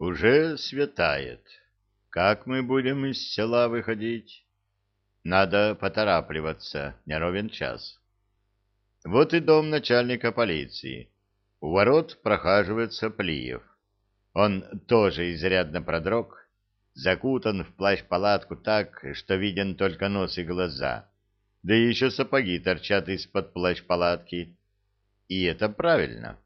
Уже светает. Как мы будем из села выходить? Надо поторапливаться, не ровен час. Вот и дом начальника полиции. У ворот прохаживается Плиев. Он тоже изрядно продрог, закутан в плащ-палатку так, что виден только нос и глаза. Да еще сапоги торчат из-под плащ-палатки. И это правильно.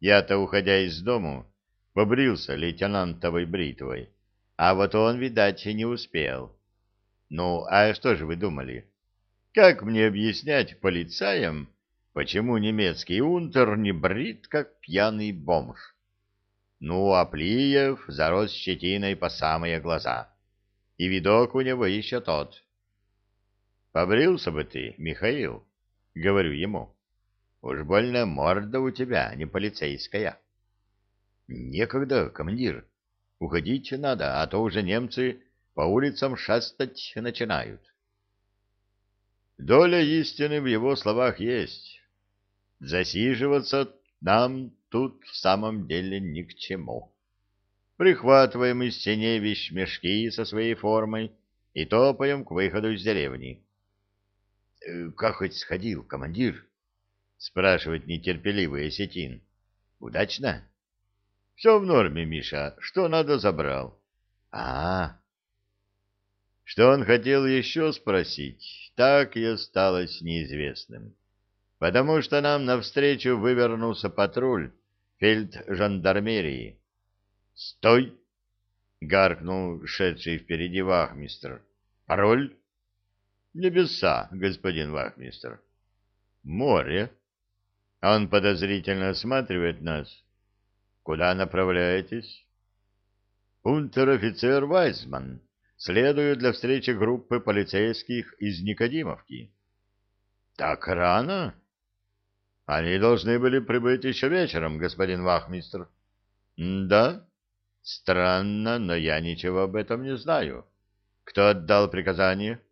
Я-то, уходя из дому, побрился лейтенантовой бритвой, а вот он, видать, не успел. Ну, а что же вы думали? Как мне объяснять полицаям, почему немецкий унтер не брит, как пьяный бомж? Ну, а Плиев зарос щетиной по самые глаза. И видок у него еще тот. «Побрился бы ты, Михаил», — говорю ему. «Уж больно морда у тебя, не полицейская». «Некогда, командир. Уходить надо, а то уже немцы по улицам шастать начинают. Доля истины в его словах есть. Засиживаться нам тут в самом деле ни к чему. Прихватываем из теней вещмешки со своей формой и топаем к выходу из деревни. «Э, — Как хоть сходил, командир? — спрашивает нетерпеливый осетин. — Удачно? — Все в норме, Миша. Что надо, забрал. — А, что он хотел еще спросить, так и осталось неизвестным, потому что нам навстречу вывернулся патруль фельд-жандармерии. «Стой!» — гаркнул шедший впереди вахмистр. «Пароль?» «Небеса, господин вахмистр». «Море». Он подозрительно осматривает нас. «Куда направляетесь?» «Унтер-офицер Вайсман» следую для встречи группы полицейских из Никодимовки. Так рано? Они должны были прибыть еще вечером, господин Вахмистр. Да? Странно, но я ничего об этом не знаю. Кто отдал приказание?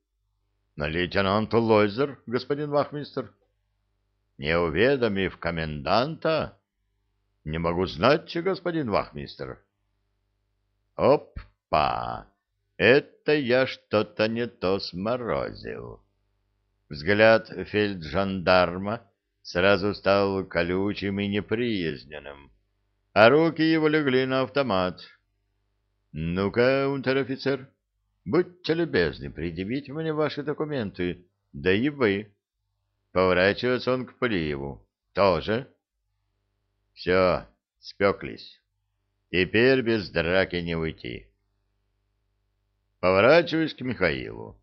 На лейтенант Лойзер, господин Вахмистр. Не уведомив коменданта? Не могу знать, господин Вахмистр. Опа! Это я что-то не то сморозил. Взгляд фельджандарма сразу стал колючим и неприязненным, а руки его легли на автомат. «Ну-ка, унтер-офицер, будьте любезны предъявить мне ваши документы, да и вы». Поворачивается он к Полиеву. «Тоже?» «Все, спеклись. Теперь без драки не уйти». Поворачиваюсь к Михаилу.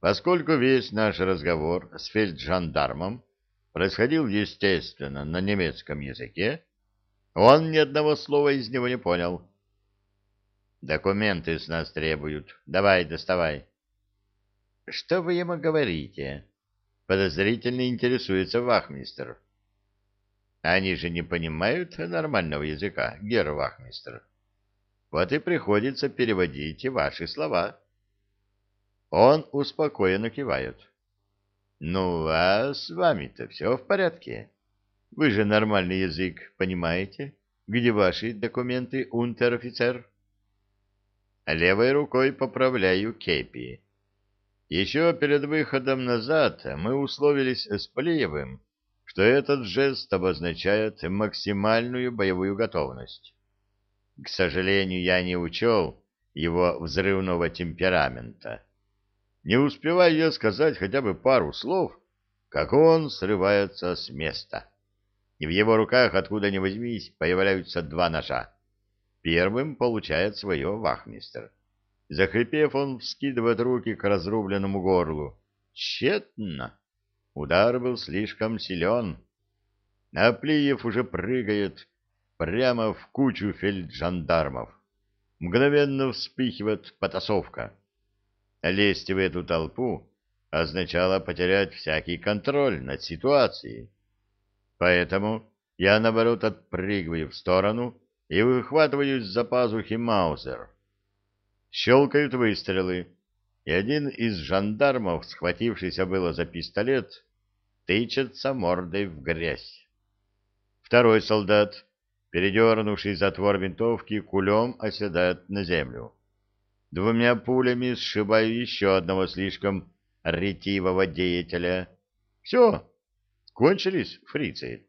Поскольку весь наш разговор с фельджандармом происходил, естественно, на немецком языке, он ни одного слова из него не понял. «Документы с нас требуют. Давай, доставай». «Что вы ему говорите?» — подозрительно интересуется вахмистр. «Они же не понимают нормального языка, гер вахмистр». Вот и приходится переводить ваши слова. Он успокоенно кивает. Ну, а с вами-то все в порядке? Вы же нормальный язык понимаете? Где ваши документы, унтер-офицер? Левой рукой поправляю кепи. Еще перед выходом назад мы условились с Плеевым, что этот жест обозначает максимальную боевую готовность. К сожалению, я не учел его взрывного темперамента. Не успеваю я сказать хотя бы пару слов, как он срывается с места. И в его руках, откуда ни возьмись, появляются два ножа. Первым получает свое вахмистер. Захрипев, он вскидывает руки к разрубленному горлу. Тщетно. Удар был слишком силен. Аплиев уже прыгает, прямо в кучу фельджандармов. Мгновенно вспыхивает потасовка. Лезть в эту толпу означало потерять всякий контроль над ситуацией. Поэтому я, наоборот, отпрыгиваю в сторону и выхватываю за пазухи Маузер. Щелкают выстрелы, и один из жандармов, схватившийся было за пистолет, тычется мордой в грязь. Второй солдат передернувший затвор винтовки, кулем оседает на землю. Двумя пулями сшибаю еще одного слишком ретивого деятеля. Все, кончились фрицы.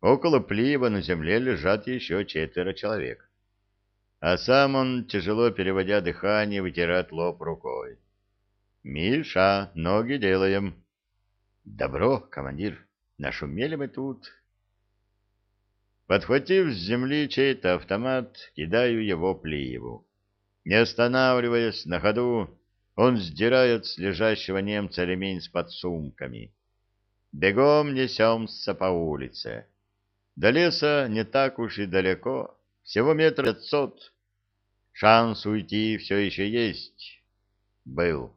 Около Плиева на земле лежат еще четверо человек. А сам он, тяжело переводя дыхание, вытирает лоб рукой. «Миша, ноги делаем». «Добро, командир, нашумели мы тут». Подхватив с земли чей-то автомат, кидаю его Плиеву. Не останавливаясь на ходу, он сдирает с лежащего немца ремень с подсумками. Бегом несемся по улице. До леса не так уж и далеко, всего метр пятьсот. Шанс уйти все еще есть. Был.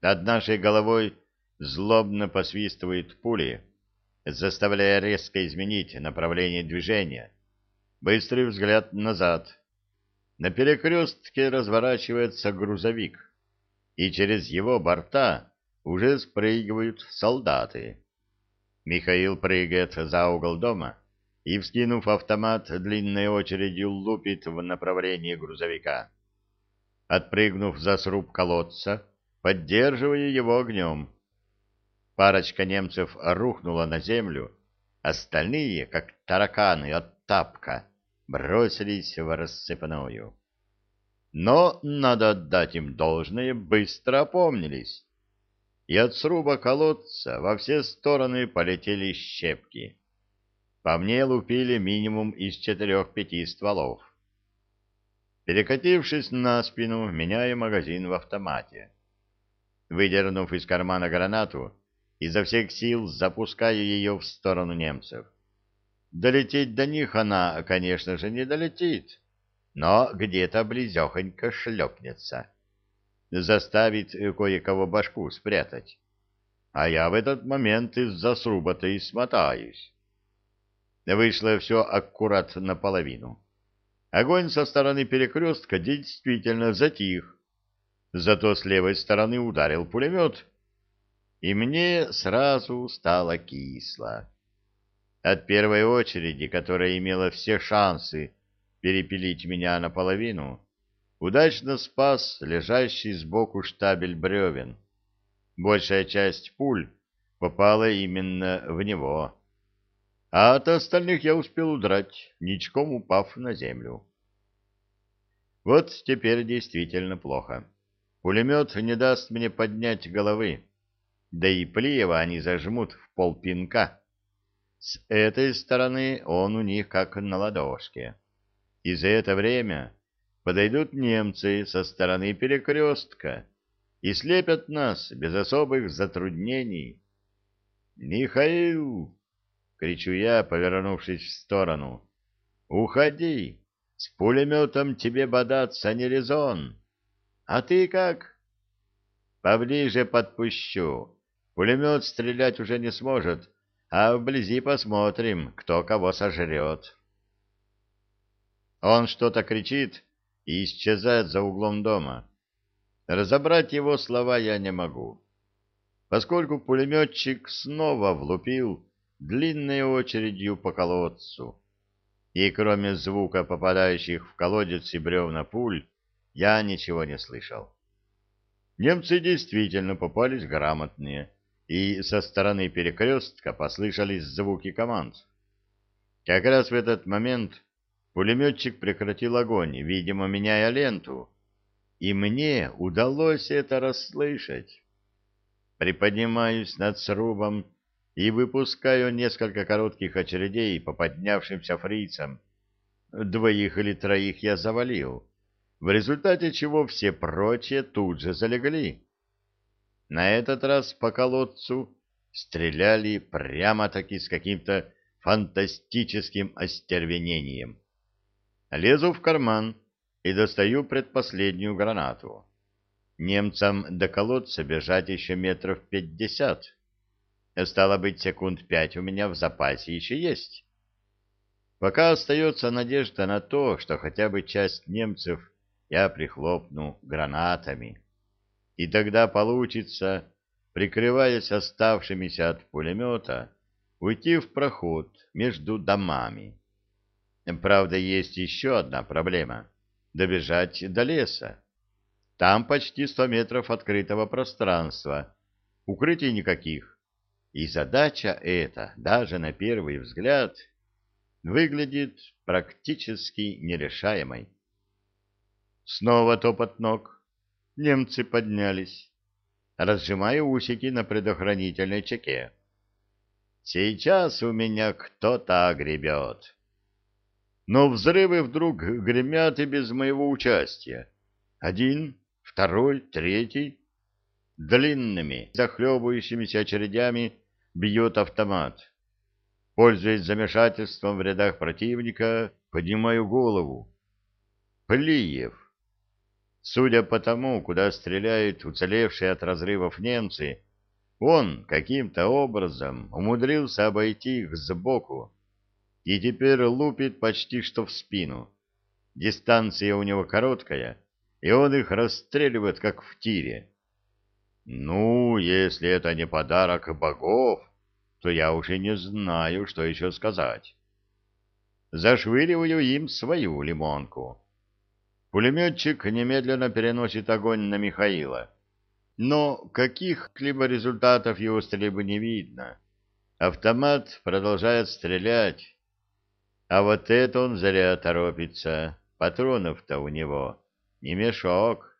Над нашей головой злобно посвистывают пули, заставляя резко изменить направление движения. Быстрый взгляд назад. На перекрестке разворачивается грузовик, и через его борта уже спрыгивают солдаты. Михаил прыгает за угол дома и, вскинув автомат, длинной очередью лупит в направлении грузовика. Отпрыгнув за сруб колодца, поддерживая его огнем. Парочка немцев рухнула на землю, остальные, как тараканы от тапка, бросились в рассыпную. Но, надо отдать им должное, быстро опомнились и от сруба колодца во все стороны полетели щепки. По мне лупили минимум из четырех-пяти стволов. Перекатившись на спину, меняю магазин в автомате. Выдернув из кармана гранату, изо всех сил запускаю ее в сторону немцев. Долететь до них она, конечно же, не долетит, но где-то близехонько шлепнется заставит кое-кого башку спрятать. А я в этот момент из-за сруба-то и смотаюсь. Вышло все аккурат наполовину. Огонь со стороны перекрестка действительно затих, зато с левой стороны ударил пулемет, и мне сразу стало кисло. От первой очереди, которая имела все шансы перепилить меня наполовину, удачно спас лежащий сбоку штабель бревен. Большая часть пуль попала именно в него. А от остальных я успел удрать, ничком упав на землю. Вот теперь действительно плохо. Пулемет не даст мне поднять головы, да и Плиева они зажмут в полпинка. С этой стороны он у них как на ладошке. И за это время подойдут немцы со стороны перекрестка и слепят нас без особых затруднений. «Михаил!» — кричу я, повернувшись в сторону. «Уходи! С пулеметом тебе бодаться не резон. А ты как?» «Поближе подпущу. Пулемет стрелять уже не сможет, а вблизи посмотрим, кто кого сожрет». Он что-то кричит, и исчезает за углом дома. Разобрать его слова я не могу, поскольку пулеметчик снова влупил длинной очередью по колодцу. И кроме звука попадающих в колодец и бревна пуль, я ничего не слышал. Немцы действительно попались грамотные, и со стороны перекрестка послышались звуки команд. Как раз в этот момент Пулеметчик прекратил огонь, видимо, меняя ленту, и мне удалось это расслышать. Приподнимаюсь над срубом и выпускаю несколько коротких очередей по поднявшимся фрицам. Двоих или троих я завалил, в результате чего все прочие тут же залегли. На этот раз по колодцу стреляли прямо-таки с каким-то фантастическим остервенением. Лезу в карман и достаю предпоследнюю гранату. Немцам до колодца бежать еще метров пятьдесят. Стало быть, секунд пять у меня в запасе еще есть. Пока остается надежда на то, что хотя бы часть немцев я прихлопну гранатами. И тогда получится, прикрываясь оставшимися от пулемета, уйти в проход между домами. Правда, есть еще одна проблема — добежать до леса. Там почти сто метров открытого пространства, укрытий никаких. И задача эта, даже на первый взгляд, выглядит практически нерешаемой. Снова топот ног. Немцы поднялись, разжимая усики на предохранительной чеке. Сейчас у меня кто-то огребет. Но взрывы вдруг гремят и без моего участия. Один, второй, третий. Длинными, захлебывающимися очередями бьет автомат. Пользуясь замешательством в рядах противника, поднимаю голову. Плиев. Судя по тому, куда стреляют уцелевшие от разрывов немцы, он каким-то образом умудрился обойти их сбоку и теперь лупит почти что в спину. Дистанция у него короткая, и он их расстреливает, как в тире. Ну, если это не подарок богов, то я уже не знаю, что еще сказать. Зашвыриваю им свою лимонку. Пулеметчик немедленно переносит огонь на Михаила. Но каких-либо результатов его стрельбы не видно. Автомат продолжает стрелять. А вот это он зря торопится. Патронов-то у него не мешок.